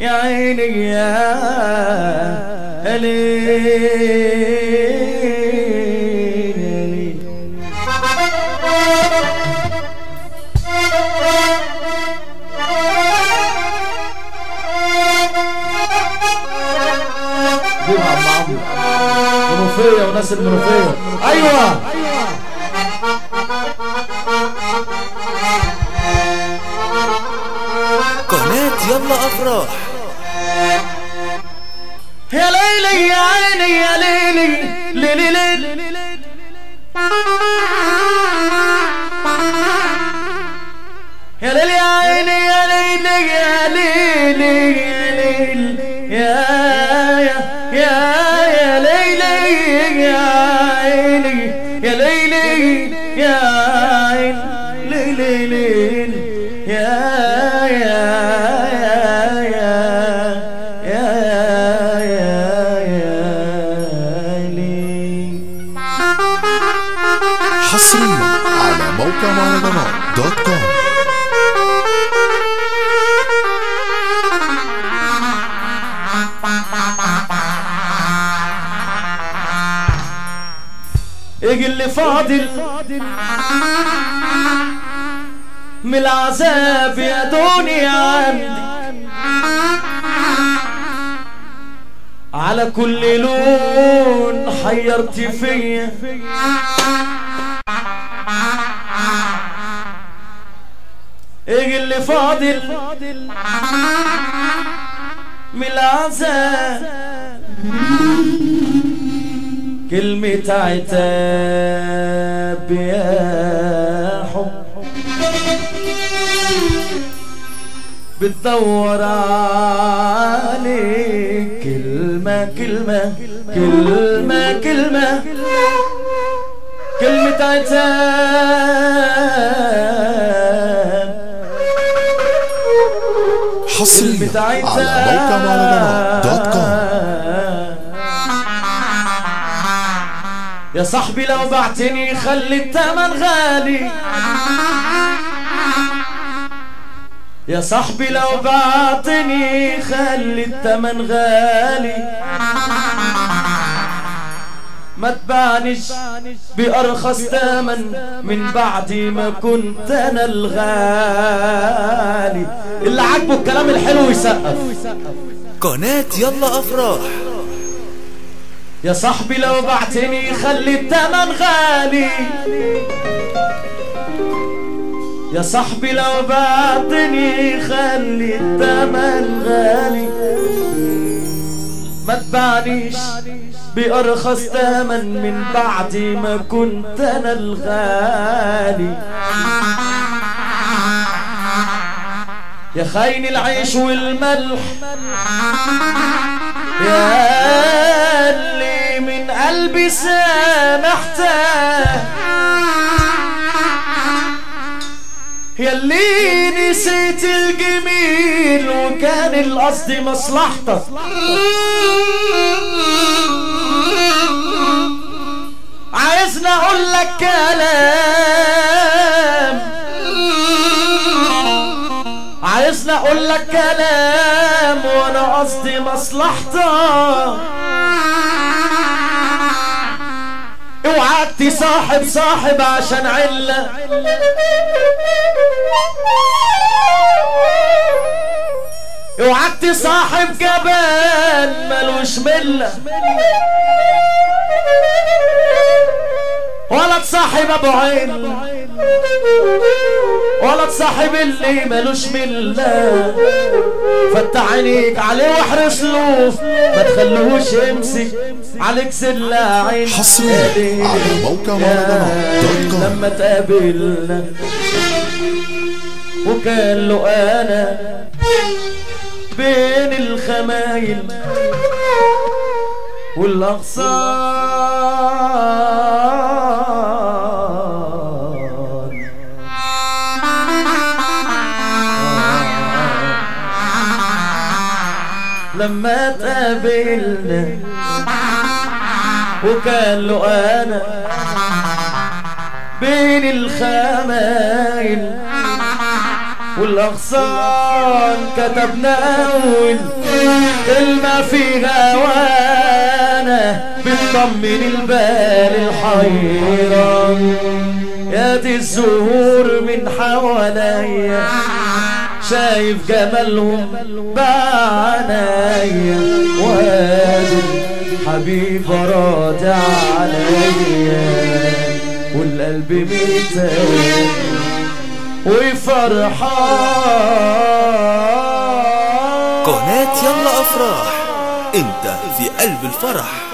يا عيني يا منوفية وناس المنوفية أيوه يلا أفراح يا ليلي يا عيني يا ليلي. ليلي ليلي يا ليلي يا عيني يا ليلي يا ليلي. يا يا يا يا ليلي يا كوم أجي اللي فاضل من العذاب يا دنيا عندي على كل لون حيرت فيا. أجي اللي فاضل. من العذاب كلمة عتاب يا حب بتدور عليك كلمة كلمة كلمة كلمة. كلمة عتاب حصريا على موقع دوت كوم يا صاحبي لو بعتني خلي التمن غالي. يا صاحبي لو بعتني خلي التمن غالي. ما تبعنيش بأرخص تمن من بعد ما كنت أنا الغالي. اللي عاجبه الكلام الحلو يسقف. قناة يلا أفراح. يا صاحبي لو بعتني خلي التمن غالي. يا صاحبي لو بعتني خلي التمن غالي. ما تبعنيش بأرخص تمن من بعد ما كنت أنا الغالي. يا خاين العيش والملح. يا اللي من قلبي سامحته. يا اللي نسيت الجميل وكان القصد مصلحتك أقول لك كلام عايزني أقول لك كلام وأنا قصدي مصلحتك. اوعاك تصاحب صاحب عشان عله اوعاك تصاحب جبان ملوش ملة. ولا تصاحب أبو عين. ولا تصاحب اللي ملوش ملة. فتح عينيك عليه واحرس له. ما تخلوش يمسك. عليك سلة عين حصرياً على موقع مهرجانات. لما تقابلنا وكان له أنا بين الخمايل والاغصان لما تقابلنا. وكان له أنا بين الخمايل والأغصان كتبنا أول كلمة فيها وأنا بتطمن البال الحيران. يا دي الزهور من حواليا. شايف جمالهم بعنايا. وادي حبيب راضي عليا. والقلب ميتان وفرحان قناة يلا أفراح. أنت في قلب الفرح.